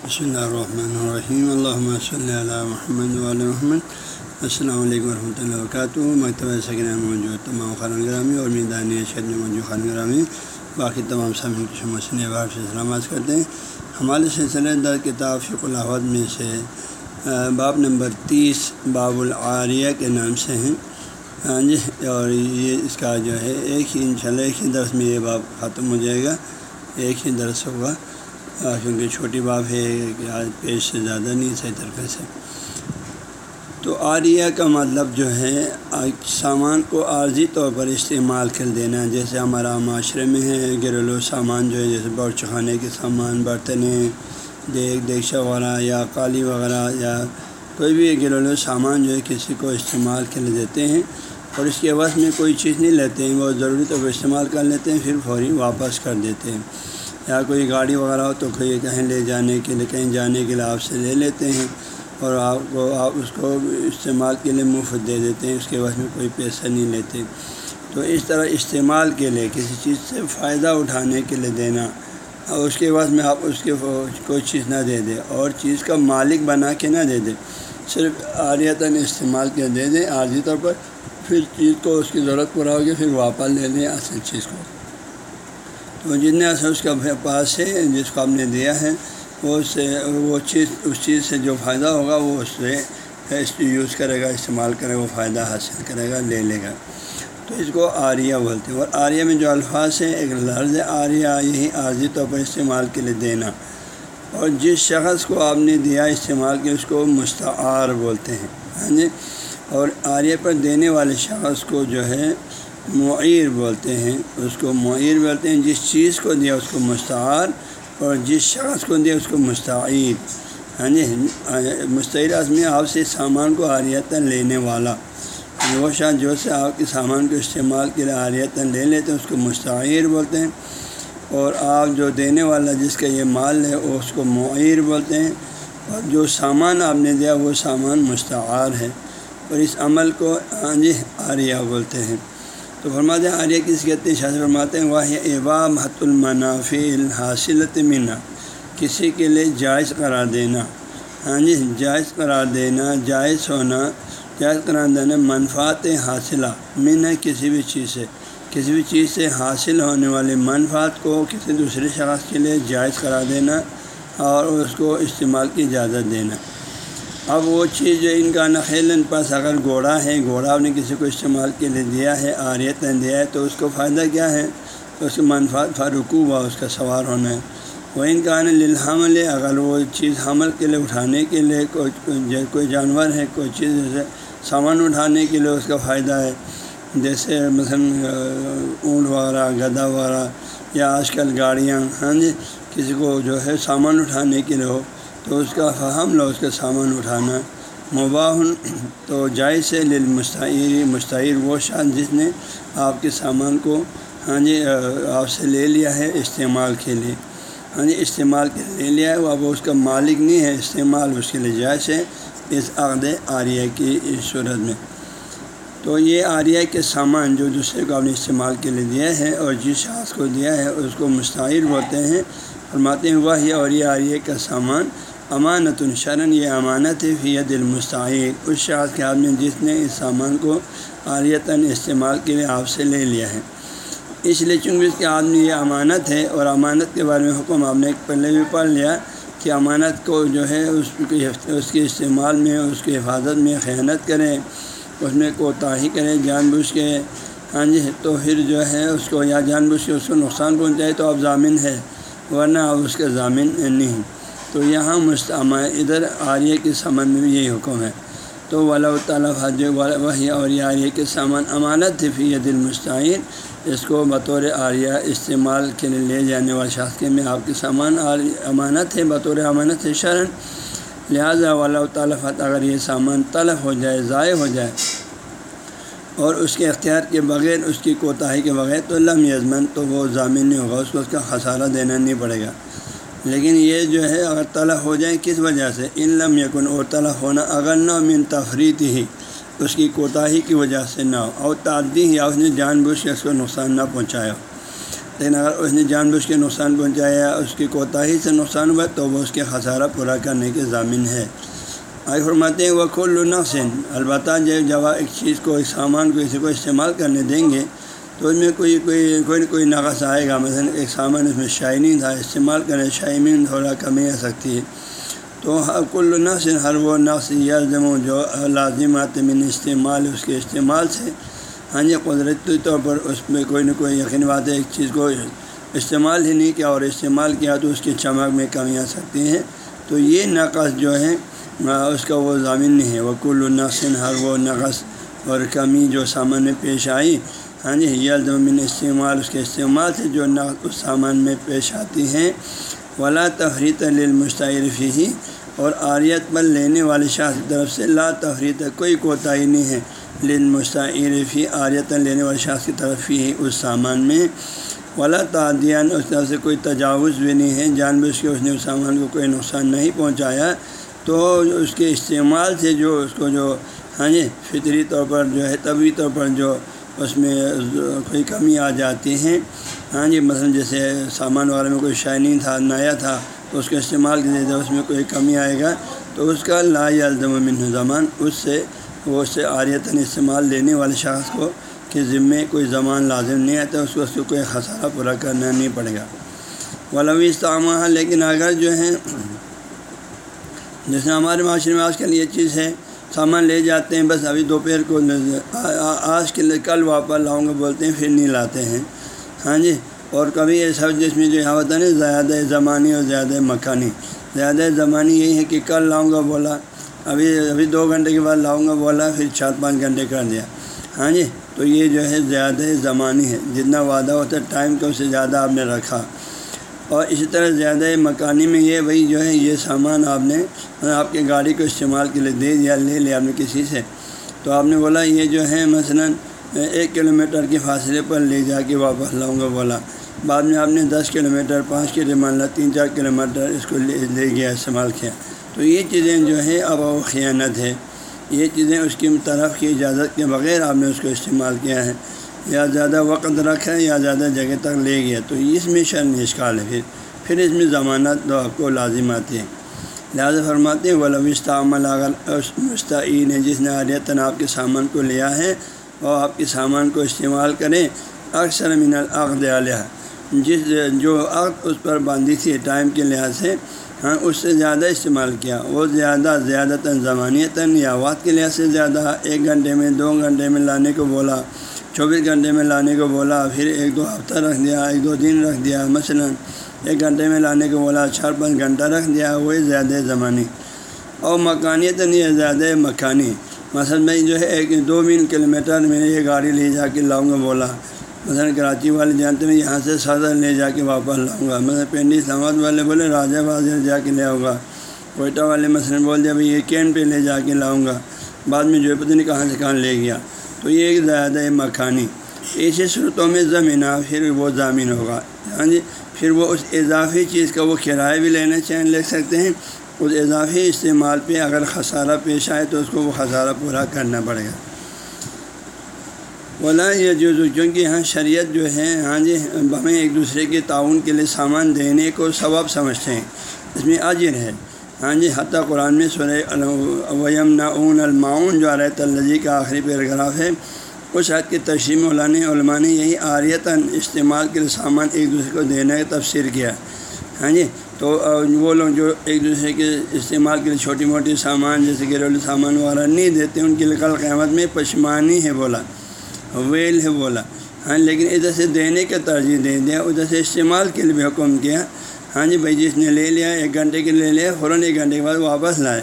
بسم اللہ الرحمن الرحیم اللہ صلی اللہ محمد علیہ محمد السلام علیکم ورحمۃ اللہ وبرکاتہ مکتبہ سکن موجود تمام خان گرامی اور میدان شہر میں موجود خان گرامی باقی تمام سامعین کی مسئلے بار سے سلامت کرتے ہیں ہمارے سلسلے در کتاب فق الحد میں سے باب نمبر تیس باب العاریہ کے نام سے ہیں ہاں جی اور یہ اس کا جو ہے ایک ہی انشاءاللہ ایک ہی درس میں یہ باب ختم ہو جائے گا ایک ہی درس ہوگا ہاں، کیونکہ چھوٹی باب ہے کہ آج پیش سے زیادہ نہیں، صحیح طریقے سے۔ تو عاریہ کا مطلب جو ہے سامان کو عارضی طور پر استعمال کر دینا جیسے ہمارا معاشرے میں ہے، گھریلو سامان جو ہے، جیسے بور چکھانے کے سامان، برتنیں دیکھ دیکشہ وغیرہ یا قالی وغیرہ یا کوئی بھی گھریلو سامان جو ہے، کسی کو استعمال کے لیے دیتے ہیں۔ اور اس کے عوض میں کوئی چیز نہیں لیتے ہیں، وہ ضروری طور پر استعمال کر لیتے ہیں، پھر فوری واپس کر دیتے ہیں۔ یا کوئی گاڑی وغیرہ ہو تو کوئی کہیں لے جانے کے لیے، کہیں جانے کے لیے آپ سے لے لیتے ہیں اور آپ کو، آپ اس کو استعمال کے لیے مفت دے دیتے ہیں، اس کے بعد میں کوئی پیسہ نہیں لیتے۔ تو اس طرح استعمال کے لیے کسی چیز سے فائدہ اٹھانے کے لیے دینا اور اس کے بعد میں آپ اس کے کوئی چیز نہ دے دیں اور چیز کا مالک بنا کے نہ دے دیں صرف عاریتاً استعمال کے دے دیں عارضی طور پر پھر چیز کو اس کی ضرورت پورا ہوگی پھر واپس لے لیں اصل چیز کو۔ تو جتنے اثر اس کا پاس ہے، جس کو آپ نے دیا ہے، وہ اس سے، وہ چیز، اس چیز سے جو فائدہ ہوگا، وہ اس سے یوز کرے گا، استعمال کرے گا، وہ فائدہ حاصل کرے گا، لے لے گا۔ تو اس کو آریہ بولتے ہیں۔ اور آریہ میں جو الفاظ ہیں، ایک لفظ آریہ، یہی عارضی طور پر استعمال کے لیے دینا۔ اور جس شخص کو آپ نے دیا استعمال کے، اس کو مستعار بولتے ہیں۔ ہاں جی اور آریہ پر دینے والے شخص کو جو ہے معیر بولتے ہیں۔ اس کو معیر بولتے ہیں۔ جس چیز کو دیا اس کو مستعار اور جس شخص کو دیا اس کو مستعیر ہاں جی یعنی مستعیر میں آپ سے سامان کو آریتاً لینے والا۔ وہ شاید جو سے آپ کے سامان کو استعمال کے لیے آریتاً لے لیتے ہیں، اس کو مستعیر بولتے ہیں۔ اور آپ جو دینے والا جس کا یہ مال ہے اس کو معیر بولتے ہیں۔ اور جو سامان آپ نے دیا، وہ سامان مستعار ہے۔ اور اس عمل کو ہاں جی آریہ بولتے ہیں۔ تو فرماتے ہیں آریہ کس کہتے ہیں؟ شاہ فرماتے ہیں وہ ایبام حت المنافع حاصلت منا کسی کے لیے جائز قرار دینا۔ ہاں جی جائز قرار دینا، جائز ہونا، جائز قرار دینا منفعت حاصلہ۔ منا کسی بھی چیز سے۔ کسی بھی چیز سے حاصل ہونے والے منفعت کو کسی دوسرے شخص کے لیے جائز قرار دینا اور اس کو استعمال کی اجازت دینا۔ اب وہ چیز جو ان کا نخیل پاس اگر گھوڑا ہے، گھوڑا نے کسی کو استعمال کے لیے دیا ہے، آریت نے دیا ہے، تو اس کو فائدہ کیا ہے؟ تو اس کے منفعت فاروقو ہوا، اس کا سوار ہونا۔ ہے وہ ان کا للحمل، اگر وہ چیز حمل کے لیے اٹھانے کے لیے کوئی کوئی جانور ہے، کوئی چیز جیسے سامان اٹھانے کے لیے اس کا فائدہ ہے۔ جیسے مثلاً اونٹ وغیرہ گدا وغیرہ یا آج کل گاڑیاں ہاں جی کسی کو جو ہے سامان اٹھانے کے لیے ہو۔ تو اس کا فہم لو، اس کا سامان اٹھانا۔ مباح تو جائز سے للمستعیر، مستعیر وہ شان جس نے آپ کے سامان کو ہاں جی آپ سے لے لیا ہے استعمال کے لیے۔ ہاں جی استعمال کے لے لیا ہے۔ وہ اب اس کا مالک نہیں ہے، استعمال اس کے لیے جائز ہے۔ اس عقد عاریہ کی صورت میں۔ تو یہ عاریہ کے سامان جو دوسرے کو آپ نے استعمال کے لیے دیا ہے اور جس شخص کو دیا ہے، اس کو مستعیر بولتے ہیں۔ فرماتے ہیں وہ اور یہ عاریہ کا سامان۔ امانت الشرن یہ امانت ہے فیت المستعد اس شخص کے آدمی جس نے اس سامان کو عاریتاً استعمال کے لیے آپ سے لے لیا ہے۔ اس لیے چونکہ اس کے آدمی یہ امانت ہے اور امانت کے بارے میں حکم آپ نے پہلے بھی پڑھ لیا کہ امانت کو جو ہے اس کی اس کے استعمال میں، اس کی حفاظت میں خیانت کریں، اس میں کوتاہی کریں، جان بوجھ کے۔ ہاں جی تو پھر جو ہے اس کو یا جان بوجھ کے اس کو نقصان پہنچائے تو اب ضامن ہے ورنہ اب اس کا ضامن نہیں۔ تو یہاں مستعمہ ادھر عاریہ کے سامان میں بھی یہی حکم ہے۔ تو ولا تعالیٰ حج وہی اور عاریہ کے سامان امانت فی دل مستعین اس کو بطور عاریہ استعمال کے لیے لے جانے والے شخص کے میں آپ کے سامان امانت ہے، بطور امانت ہے شرن۔ لہٰذا ولا تعالیٰ اگر یہ سامان طلب ہو جائے، ضائع ہو جائے اور اس کے اختیار کے بغیر، اس کی کوتاہی کے بغیر تو لم یزمن، تو وہ ضامن نہیں ہوگا، اس کو اس کا خسارہ دینا نہیں پڑے گا۔ لیکن یہ جو ہے، اگر طلب ہو جائیں کس وجہ سے؟ ان لم یکن، اور طلب ہونا اگر نہ من تفریح ہی اس کی کوتاہی کی وجہ سے نہ ہو اور تعدی یا اس نے جان بوجھ کے اس کو نقصان نہ پہنچایا۔ ہو لیکن اگر اس نے جان بوجھ کے نقصان پہنچایا، اس کی کوتاہی سے نقصان ہوا، تو وہ اس کے خسارہ پورا کرنے کے ضامن ہے۔ آئی فرماتے ہیں وہ کل نقصن البتہ جب ایک چیز کو، ایک سامان کو، کسی کو استعمال کرنے دیں گے تو اس میں کوئی کوئی کوئی نہ کوئی نقص آئے گا؟ مثلاً ایک سامان اس میں شائننگ تھا، استعمال کرنے شائمین تھوڑا کمی آ سکتی ہے۔ تو کل نقص ہر وہ نقص یزم جو لازمات من استعمال اس کے استعمال سے۔ ہاں جی قدرتی طور پر اس میں کوئی نہ کوئی یقین بات ہے، ایک چیز کو استعمال ہی نہیں کیا اور استعمال کیا تو اس کی چمک میں کمی آ سکتی ہیں تو یہ نقص جو ہے، اس کا وہ ضامن نہیں ہے۔ وہ کل نقص ہر وہ نقص اور کمی جو سامان میں پیش آئی ہاں جی یلدمن استعمال، اس کے استعمال سے جو نقص اس سامان میں پیش آتی ہیں، ولا تفریح للمستعرفی ہی، اور آریت پر لینے والے شاخ کی طرف سے لا تفریح کوئی کوتاہی نہیں ہے للمستعرفی آریت لینے والے شاخ کی طرف ہی اس سامان میں۔ ولا تعدیان، اس طرف سے کوئی تجاوز بھی نہیں ہے جان بوجھ کے اس نے اس سامان کو کوئی نقصان نہیں پہنچایا۔ تو اس کے استعمال سے جو اس کو جو ہاں جی فطری طور پر جو ہے طبی طور پر جو اس میں کوئی کمی آ جاتی ہیں۔ ہاں جی مثلاً جیسے سامان والے میں کوئی شائننگ تھا، نیا تھا، تو اس کے استعمال کے اس میں کوئی کمی آئے گا تو اس کا لا الزم من زمان، اس سے وہ اس سے آریتاً استعمال لینے والے شخص کو کہ ذمے کوئی زمان لازم نہیں آتا اس کو اس کو کوئی خسارہ پورا کرنا نہیں پڑے گا۔ ولوی استعمال، لیکن اگر جو ہے، جیسے ہمارے معاشرے میں آج کل یہ چیز ہے سامان لے جاتے ہیں، بس ابھی دوپہر کو آج کے لیے کل واپس لاؤں گا، بولتے ہیں پھر نہیں لاتے ہیں۔ ہاں جی؟ اور کبھی ایسا جس میں جو ہے ہوتا ہے نا، زیادہ زمانی اور زیادہ مکانی۔ زیادہ زمانی یہی ہے کہ کل لاؤں گا، بولا۔ ابھی ابھی دو گھنٹے کے بعد لاؤں گا، بولا۔ پھر چار پانچ گھنٹے کر دیا۔ ہاں جی؟ تو یہ جو ہے زیادہ زمانی ہے۔ جتنا وعدہ ہوتا ہے، ٹائم کا اس سے زیادہ آپ نے رکھا۔ اور اسی طرح زیادہ مکانی میں یہ بھائی جو ہے، یہ سامان آپ نے آپ کے گاڑی کو استعمال کے لیے دے دیا، لے لیا آپ نے کسی سے۔ تو آپ نے بولا، یہ جو ہے مثلاً ایک کلو میٹر کے فاصلے پر لے جا کے واپس لاؤں گا، بولا۔ بعد میں آپ نے دس کلو میٹر پانچ کلو مان تین چار کلو میٹر اس کو لے گیا، استعمال کیا۔ تو یہ چیزیں جو ہے اب وہ خیانت ہے۔ یہ چیزیں اس کی طرف کی اجازت کے بغیر آپ نے اس کو استعمال کیا ہے۔ یا زیادہ وقت رکھا ہے یا زیادہ جگہ تک لے گیا تو اس میں شرم اشکال ہے۔ پھر پھر اس میں ضمانت تو آپ کو لازم آتی ہے۔ لہٰذا فرماتے ہیں ولوشتہ عمل اگر مستعین ہے جس نے عالیتاً آپ کے سامان کو لیا ہے اور آپ کے سامان کو استعمال کریں، اکثر من العقد علیہ۔ جس جو عقد اس پر باندھی تھی ٹائم کے لحاظ سے ہاں اس سے زیادہ استعمال کیا۔ وہ زیادہ زیادہ تر زمانیتاً یا وقت کے لحاظ سے زیادہ، ایک گھنٹے میں، دو گھنٹے میں لانے کو بولا۔ چوبیس گھنٹے میں لانے کو بولا، پھر ایک دو ہفتہ رکھ دیا، ایک دو دن رکھ دیا، مثلا ایک گھنٹے میں لانے کو بولا، چار پانچ گھنٹہ رکھ دیا، وہی زیادہ زمانی اور مکانیت نہیں ہے، زیادہ مکانی۔ مثلا میں جو ہے ایک دو مین کلو میٹر میں یہ گاڑی لے جا کے لاؤں گا بولا۔ مثلا کراچی والے جانتے ہیں، یہاں سے صدر لے جا کے واپس لاؤں گا۔ مثلا پنڈی اسلام آباد والے بولے، راجہ بازار جا کے لے آؤں گا۔ کوئٹہ والے مثلا بول دیا، بھائی یہ کین پہ لے جا کے لاؤں گا۔ بعد میں جو ہے پتہ نہیں کہاں سے کہاں لے گیا۔ تو یہ ایک زیادہ مکانی ایسی صورتوں میں زمینہ پھر وہ ضامین ہوگا۔ ہاں جی پھر وہ اس اضافی چیز کا وہ کرایہ بھی لینا چاہیں لے سکتے ہیں۔ اس اضافی استعمال پہ اگر خسارہ پیش آئے تو اس کو وہ خسارہ پورا کرنا پڑے گا۔ بولا یہ جو کیونکہ یہاں شریعت جو ہے ہاں جی ہمیں ایک دوسرے کے تعاون کے لیے سامان دینے کو ثواب سمجھتے ہیں۔ اس میں عاجر ہے۔ ہاں جی حتیٰ قرآن میں سر ویم نعون المعاون جو علیہ الجی کا آخری پیراگراف ہے، اس حد کی تشریح مولانا علماء نے یہی آریتاً استعمال کے لیے سامان ایک دوسرے کو دینے کا تفسیر کیا۔ ہاں جی تو وہ لوگ جو ایک دوسرے کے استعمال کے لیے چھوٹی موٹی سامان، جیسے گھریلو سامان وغیرہ نہیں دیتے، ان کے لیے کل قیامت میں پشمانی ہے بولا، ویل ہے بولا۔ ہاں لیکن ادھر سے دینے کا ترجیح دے دیا، ادھر سے استعمال کے لیے بھی حکم کیا۔ ہاں جی بھائی جی، جس نے لے لیا، ایک گھنٹے کے لے لیا، فوراً ایک گھنٹے کے بعد واپس لائے۔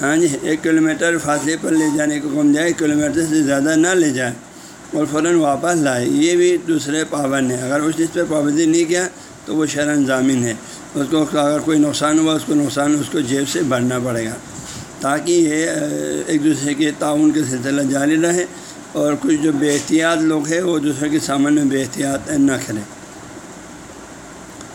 ہاں جی ایک کلو میٹر فاصلے پر لے جانے کو کم جائے ایک کلو میٹر سے زیادہ نہ لے جائے اور فوراً واپس لائے۔ یہ بھی دوسرے پابند ہے اگر اس چیز پہ پابندی نہیں کیا تو وہ شرن ضامن ہے۔ اس کو اگر کوئی نقصان ہوا، اس کو نقصان اس کو جیب سے بھرنا پڑے گا۔ تاکہ یہ ایک دوسرے کے تعاون کے سلسلہ جاری رہے اور کچھ جو بے احتیاط لوگ ہیں، وہ دوسرے کے سامان میں بے احتیاط نہ کریں۔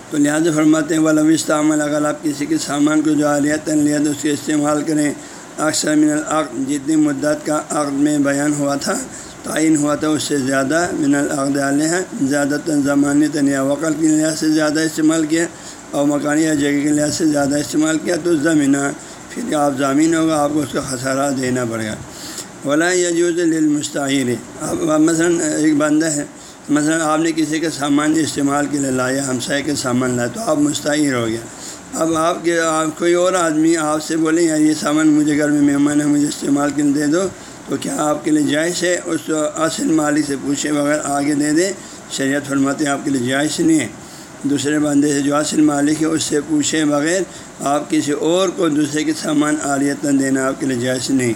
تو لہٰذا فرماتے ہیں ولوشت عمل اگر آپ کسی کے سامان کو جو عالیت لیت اس کے استعمال کریں۔ اکثر من العقد، جتنی مدت کا عقد میں بیان ہوا تھا، تعین ہوا تھا، اس سے زیادہ من العقد علیہ زیادہ تر زمانے یا وقل کے لحاظ سے زیادہ استعمال کیا اور مکانی یا جگہ کے لحاظ سے زیادہ استعمال کیا تو زمینہ پھر آپ زمین ہوگا، آپ کو اس کا خسارہ دینا پڑے گا۔ ولا یجوز للمستعیر اب مثلاً ایک بندہ ہے مثلاً آپ نے کسی کا سامان استعمال کے لیے لایا ہمسائے کے سامان لایا تو آپ مستعیر ہو گیا اب آپ کے، آپ کوئی اور آدمی آپ سے بولیں یار یہ سامان مجھے گھر میں مہمان ہے، مجھے استعمال کے لیے دے دو، تو کیا آپ کے لیے جائز ہے؟ اس اصل مالک سے پوچھے بغیر آگے دے دیں۔ شریعت فرماتے آپ کے لیے جائز نہیں ہے۔ دوسرے بندے سے جو اصل مالک ہے، اس سے پوچھے بغیر آپ کسی اور کو دوسرے کے سامان آریتن دینا آپ کے لیے جائز نہیں۔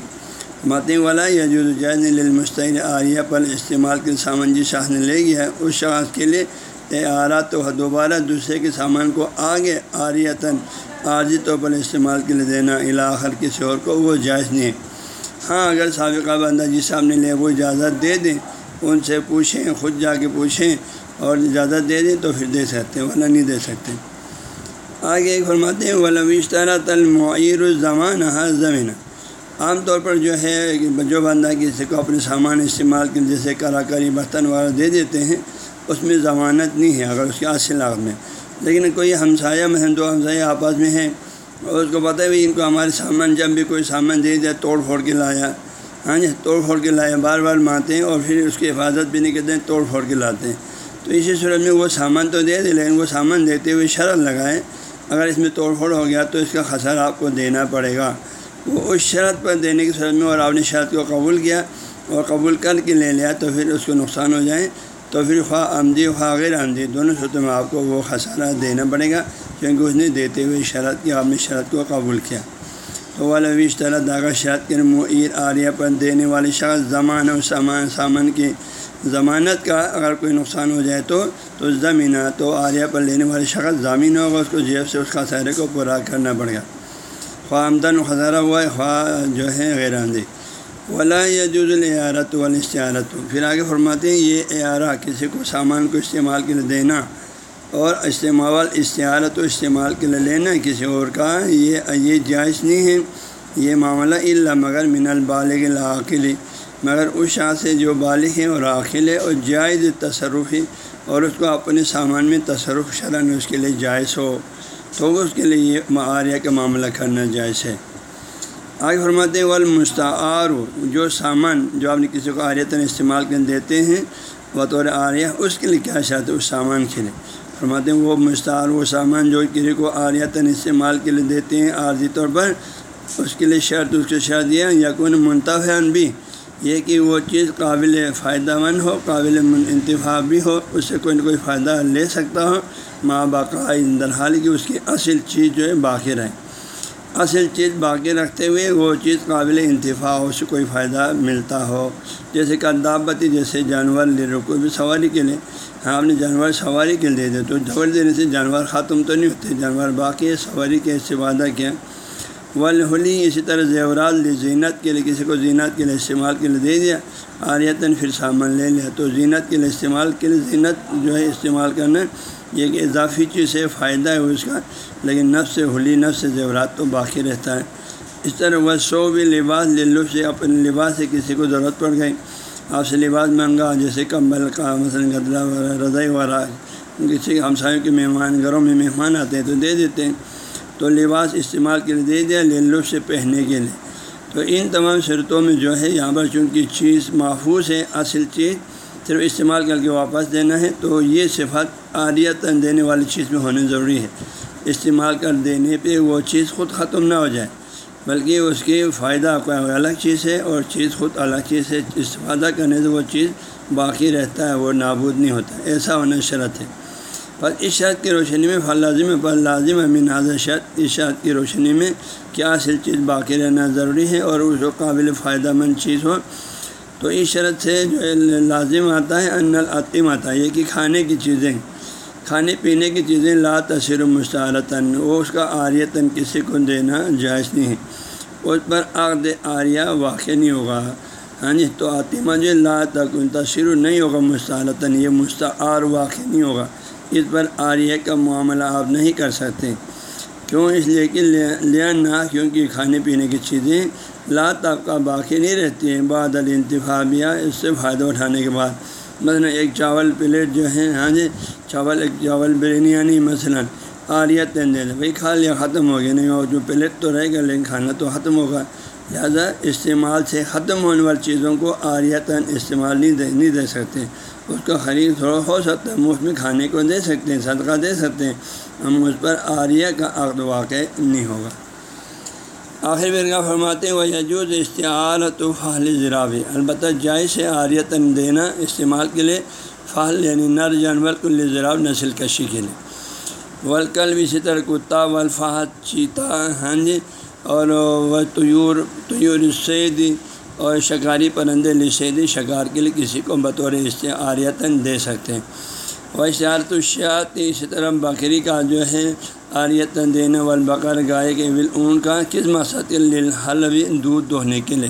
ماتے والا یا جو جائز للمستعین عاریہ پر استعمال کے سامان جس شاخ نے لے گیا ہے، اس شخص کے لیے آرا تو دوبارہ دوسرے کے سامان کو آگے آریتاً عارضی طور پر استعمال کے لیے دینا علاخر کسی اور کو، وہ جائز نہیں ہے۔ ہاں اگر سابقہ بندہ جس صاحب نے لے وہ اجازت دے دیں ان سے پوچھیں، خود جا کے پوچھیں اور اجازت دے دیں تو پھر دے سکتے ہیں، ورنہ نہیں دے سکتے۔ آگے ایک فرماتے ہیں ولوشترا تلمعیر الزمان ہر زمین عام طور پر جو ہے جو بندہ کسی کو اپنے سامان استعمال کے جیسے کرا کری برتن وغیرہ دے دیتے ہیں، اس میں ضمانت نہیں ہے اگر اس کے اصل عقد میں۔ لیکن کوئی ہمسایہ میں دو ہمسایہ آپس میں ہیں اور اس کو پتہ ہے بھی ان کو ہمارے سامان جب بھی کوئی سامان دے دیا، توڑ پھوڑ کے لایا۔ ہاں جی توڑ پھوڑ کے لایا، بار بار مارتے ہیں اور پھر اس کی حفاظت بھی نہیں کرتے ہیں توڑ پھوڑ کے لاتے ہیں۔ تو اسی صورت میں وہ سامان تو دے دے، لیکن وہ سامان دیتے ہوئے شرط لگائے۔ اگر اس میں توڑ پھوڑ ہو گیا تو اس کا خسر آپ کو دینا پڑے گا۔ وہ اس شرط پر دینے کی صورت میں اور آپ نے شرط کو قبول کیا اور قبول کر کے لے لیا تو پھر اس کو نقصان ہو جائے تو پھر خواہ آمدی خواہ غیر آمدی دونوں صورتوں میں آپ کو وہ خسارہ دینا پڑے گا کیونکہ اس نے دیتے ہوئے شرط کی آپ نے شرط کو قبول کیا۔ تو والا ویش طرح داغا شرط کے معیر عاریہ پر دینے والے شخص زمان و سامان سامان کی ضمانت کا اگر کوئی نقصان ہو جائے تو تو زمینہ، تو عاریہ پر لینے والے شخص ضامین ہوگا، اس کو جیب سے اس خسارے کو پورا کرنا پڑے گا۔ خواہ آمدن خزارہ ہوا ہے خواہ جو ہے غیر آندھی ولا یجوز العارت والاستعارت. پھر آگے فرماتے ہیں یہ اعارہ کسی کو سامان کو استعمال کے لیے دینا اور استعمال استعارت و استعمال کے لیے لینا کسی اور کا، یہ یہ جائز نہیں ہے۔ یہ معاملہ اللہ مگر من البالغ العقلی مگر اس شاہ سے جو بالغ ہے اور عاقل ہے اور جائز تصرفی اور اس کو اپنے سامان میں تصرف شرن اس کے لیے جائز ہو۔ تو اس کے لیے یہ معاریہ کا معاملہ کرنا جائز ہے۔ آگے فرماتے ہیں، والمستعار، جو سامان جو آپ نے کسی کو آریتاً استعمال کر دیتے ہیں، بطور آریہ، اس کے لیے کیا شرط ہے؟ اس سامان کے لیے۔ فرماتے ہیں وہ مستعار وہ سامان جو کسی کو آریتاً استعمال کے لیے دیتے ہیں، عارضی طور پر، اس کے لیے شرط، اس کے شرط یہ یا کون منتفع بھی، یہ کہ وہ چیز قابل فائدہ مند ہو، قابل انتفاع بھی ہو، اس سے کوئی نہ کوئی فائدہ لے سکتا ہو۔ ماں باقاع درحال کی اس کی اصل چیز جو ہے باقی رہے اصل چیز باقی رکھتے ہوئے وہ چیز قابل انتفاع ہو سے کوئی فائدہ ملتا ہو۔ جیسے کردابتی جیسے جانور لے رکو بھی سواری کے لیے ہاں نے جانور سواری کے لیے دے دے تو جھوڑ دینے سے جانور ختم تو نہیں ہوتے، جانور باقی ہے، سواری کے استفادہ کیا۔ ولہلی اسی طرح زیورات لی زینت کے لیے کسی کو زینت کے لیے استعمال کے لیے دے دیا۔ آریتاً پھر سامان لے لیا تو زینت کے لیے استعمال کے لیے، زینت جو ہے استعمال کرنا یہ ایک اضافی چیز سے فائدہ ہے اس کا، لیکن نفس سے ہولی نفس سے زیورات تو باقی رہتا ہے۔ اس طرح وہ سو بھی لباس للو سے اپنے لباس سے کسی کو ضرورت پڑ گئی۔ آپ سے لباس مہنگا جیسے کمبل کا، مثلاً گدلا وغیرہ، رضائی وغیرہ، کسی ہمسایوں کے مہمان، گھروں میں مہمان آتے ہیں تو دے دیتے ہیں۔ تو لباس استعمال کے لیے دے دیا للو سے پہننے کے لیے۔ تو ان تمام شرطوں میں جو ہے، یہاں پر چونکہ چیز محفوظ ہے، اصل چیز صرف استعمال کر کے واپس دینا ہے، تو یہ صفات عاریت دینے والی چیز میں ہونے ضروری ہے۔ استعمال کر دینے پہ وہ چیز خود ختم نہ ہو جائے، بلکہ اس کی فائدہ کوئی الگ چیز ہے اور چیز خود الگ چیز ہے۔ استفادہ کرنے سے وہ چیز باقی رہتا ہے، وہ نابود نہیں ہوتا۔ ایسا ہونا شرط ہے۔ پر اس شرط کی روشنی میں، فل لازم پر لازم امین حاضر شرط اس شرط کی روشنی میں کیا اصل چیز باقی رہنا ضروری ہے اور اس کو قابل فائدہ مند چیز ہو تو اس شرط سے جو ہے، لازم آتا ہے، ان العطم آتا ہے، یہ کہ کھانے کی چیزیں، کھانے پینے کی چیزیں لا تصر مستعارتاً وہ اس کا آریتاً کسی کو دینا جائز نہیں ہے۔ اس پر عقد آریہ واقع نہیں ہوگا۔ ہاں جی تو عاطمہ جو لا تک تصر نہیں ہوگا مستعارتاً یہ مستعار واقع نہیں ہوگا۔ اس پر آریہ کا معاملہ آپ نہیں کر سکتے۔ کیوں؟ اس لیے کہ لیا نہ، کیونکہ کھانے پینے کی چیزیں لا طبقہ باقی نہیں رہتی ہے بعد الانتفابیہ اس سے فائدہ اٹھانے کے بعد۔ مثلاً ایک چاول پلیٹ جو ہے ہاں جی چاول، ایک چاول بریانی یعنی مثلاً آریت دے دیں بھائی کھا لیا، ختم ہو گیا۔ نہیں، اور جو پلیٹ تو رہے گا، لیکن کھانا تو ختم ہوگا۔ لہٰذا استعمال سے ختم ہونے والی چیزوں کو آریتاً استعمال نہیں دے نہیں دے سکتے۔ اس کا خرید تھوڑا ہو سکتا ہے، مفت میں کھانے کو دے سکتے ہیں، صدقہ دے سکتے ہیں ہم اس پر آریہ کا عقد واقع نہیں ہوگا۔ آخر برگاہ فرماتے ہیں وہ یجوز استعال تو فہل ذرابی البتہ جائز سے آریتاً دینا استعمال کے لیے فہل یعنی نر جانور کو ذراب نسل کشی کے لیے۔ ولکل بھی طرح کتا والفاحت چیتا ہاں جی اور وہ طیور طیور سیدی اور شکاری پرندے لسیدی شکار کے لیے کسی کو بطور آریتاً دے سکتے ہیں۔ وہ اشارت الشاعت اسی طرح بکری کا جو ہے آریتاً دینے وال بکر گائے کے اون کا کس مقصد الحلوی دودھ دہنے کے لیے؟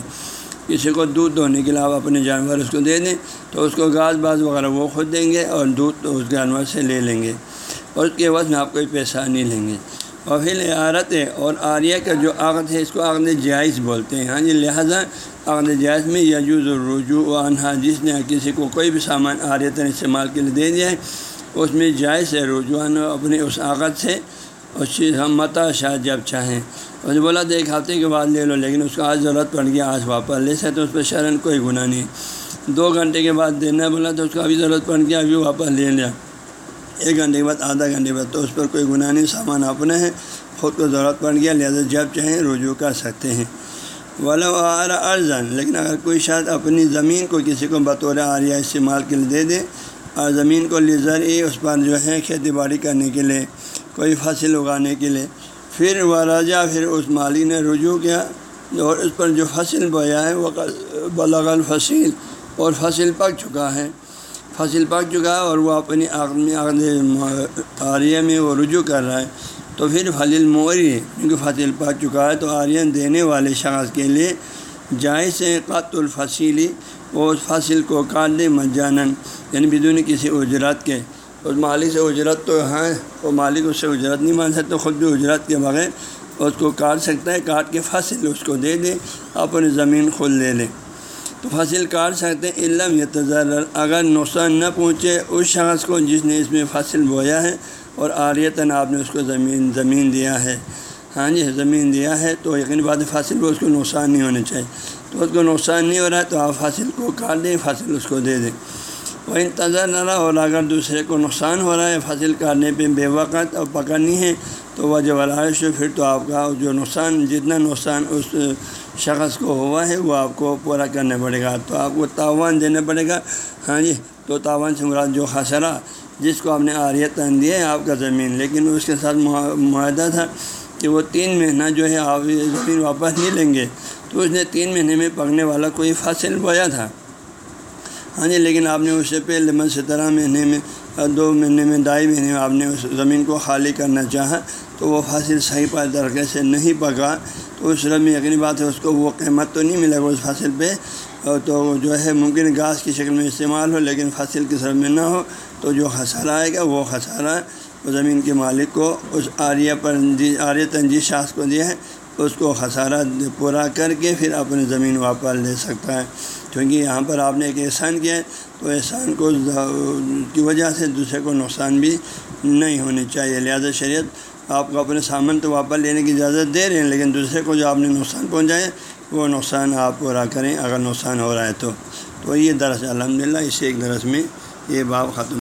کسی کو دودھ دہنے کے لیے آپ اپنے جانور اس کو دے دیں تو اس کو گھاس باز وغیرہ وہ خود دیں گے اور دودھ تو اس جانور سے لے لیں گے اور اس کے وقت میں آپ کوئی پیسہ نہیں لیں گے۔ اور پھر عارت ہے اور آریہ کا جو عقد ہے اس کو عقد جائز بولتے ہیں۔ ہاں جی لہٰذا عقد جائز میں یجوز الرجوع و انہا جس نے کسی کو کوئی بھی سامان آریتاً استعمال کے لیے دے دیا ہے، اس میں جائز ہے رجوعان اپنے اس عقد سے۔ اس چیز ہم متا شاید جب چاہیں۔ اس بولا تو ایک ہفتے کے بعد لے لو، لیکن اس کو آج ضرورت پڑ گیا آج واپس لے سکتے تو اس پہ شرن کوئی گناہ نہیں۔ دو گھنٹے کے بعد دینا بولا تو اس کو ابھی ضرورت پڑ گیا ابھی واپس لے لیا۔ ایک گھنٹے کے بعد، آدھا گھنٹے بعد تو اس پر کوئی گناہ نہیں، سامان اپنے ہیں۔ خود کو ضرورت پڑ گیا، لہٰذا جب چاہیں رجوع کر سکتے ہیں۔ ولو ارزن لیکن اگر کوئی شاید اپنی زمین کو کسی کو بطور آریہ استعمال کے لیے دے دے، اور زمین کو لیزر ہی اس پر جو ہے کھیتی باڑی کرنے کے لیے کوئی فصل اگانے کے لیے۔ پھر وہ راجا پھر اس مالی نے رجوع کیا اور اس پر جو فصل بویا ہے، وہ بلغ الفصیل اور فصل پک چکا ہے۔ فصل پک چکا ہے اور وہ اپنی آریہ میں وہ رجوع کر رہا ہے۔ تو پھر فلیل موری، کیونکہ فصل پک چکا ہے، تو آرین دینے والے شخص کے لیے جائز قط الفصیلی وہ اس فصل کو کاٹ دے مجانن یعنی بدون کسی اجرت کے۔ اس مالک سے اجرت تو ہیں وہ مالک اس سے اجرت نہیں مان سکتے خود بھی اجرت کے بغیر اس کو کاٹ سکتا ہے، کاٹ کے فصل اس کو دے دے، اپنی زمین خود لے لے۔ تو فصل کاٹ سکتے ہیں علم یا اگر نقصان نہ پہنچے اس شخص کو جس نے اس میں فصل بویا ہے اور آریتاً آپ نے اس کو زمین زمین دیا ہے۔ ہاں جی زمین دیا ہے تو یقینی بات فصل کو اس کو نقصان نہیں ہونا چاہیے۔ تو اس کو نقصان نہیں ہو رہا ہے تو آپ فصل کو کاٹ دیں، فصل اس کو دے دیں۔ وہ انتظار نہ رہا اور اگر دوسرے کو نقصان ہو رہا ہے فصل کاٹنے پہ بے وقت اور پکڑنی ہے، تو وہ جب علائش پھر تو آپ کا جو نقصان، جتنا نقصان اس شخص کو ہوا ہے، وہ آپ کو پورا کرنا پڑے گا۔ تو آپ کو تاوان دینا پڑے گا۔ ہاں جی تو تاوان سے مراد جو خسرہ جس کو آپ نے آریت تن دیا ہے، آپ کا زمین۔ لیکن اس کے ساتھ معاہدہ تھا کہ وہ تین مہینہ جو ہے، آپ زمین واپس نہیں لیں گے۔ تو اس نے تین مہینے میں پکنے والا کوئی فصل بویا تھا۔ ہاں جی لیکن آپ نے اس سے پہلے سترہ مہینے میں، دو مہینے میں، ڈھائی مہینے میں آپ نے اس زمین کو خالی کرنا چاہا، تو وہ فصل صحیح پا طریقے سے نہیں پکا۔ تو اس رب میں یقینی بات ہے، اس کو وہ قیمت تو نہیں ملے گا اس فصل پہ۔ تو جو ہے، ممکن گھاس کی شکل میں استعمال ہو، لیکن فصل کی سر میں نہ ہو۔ تو جو خسارہ آئے گا، وہ خسارہ زمین کے مالک کو اس آریہ پر، آریہ تنجیح شاخ کو دیا ہے۔ اس کو خسارہ پورا کر کے پھر اپنی زمین واپس لے سکتا ہے۔ کیونکہ یہاں پر آپ نے ایک احسان کیا ہے، تو احسان کو کی وجہ سے دوسرے کو نقصان بھی نہیں ہونی چاہیے۔ لہٰذا شریعت آپ کو اپنے سامان تو واپس لینے کی اجازت دے رہے ہیں، لیکن دوسرے کو جو آپ نے نقصان پہنچائے وہ نقصان آپ پورا کریں۔ اگر نقصان ہو رہا ہے تو تو یہ درس الحمد للہ اسی ایک درس میں یہ باب ختم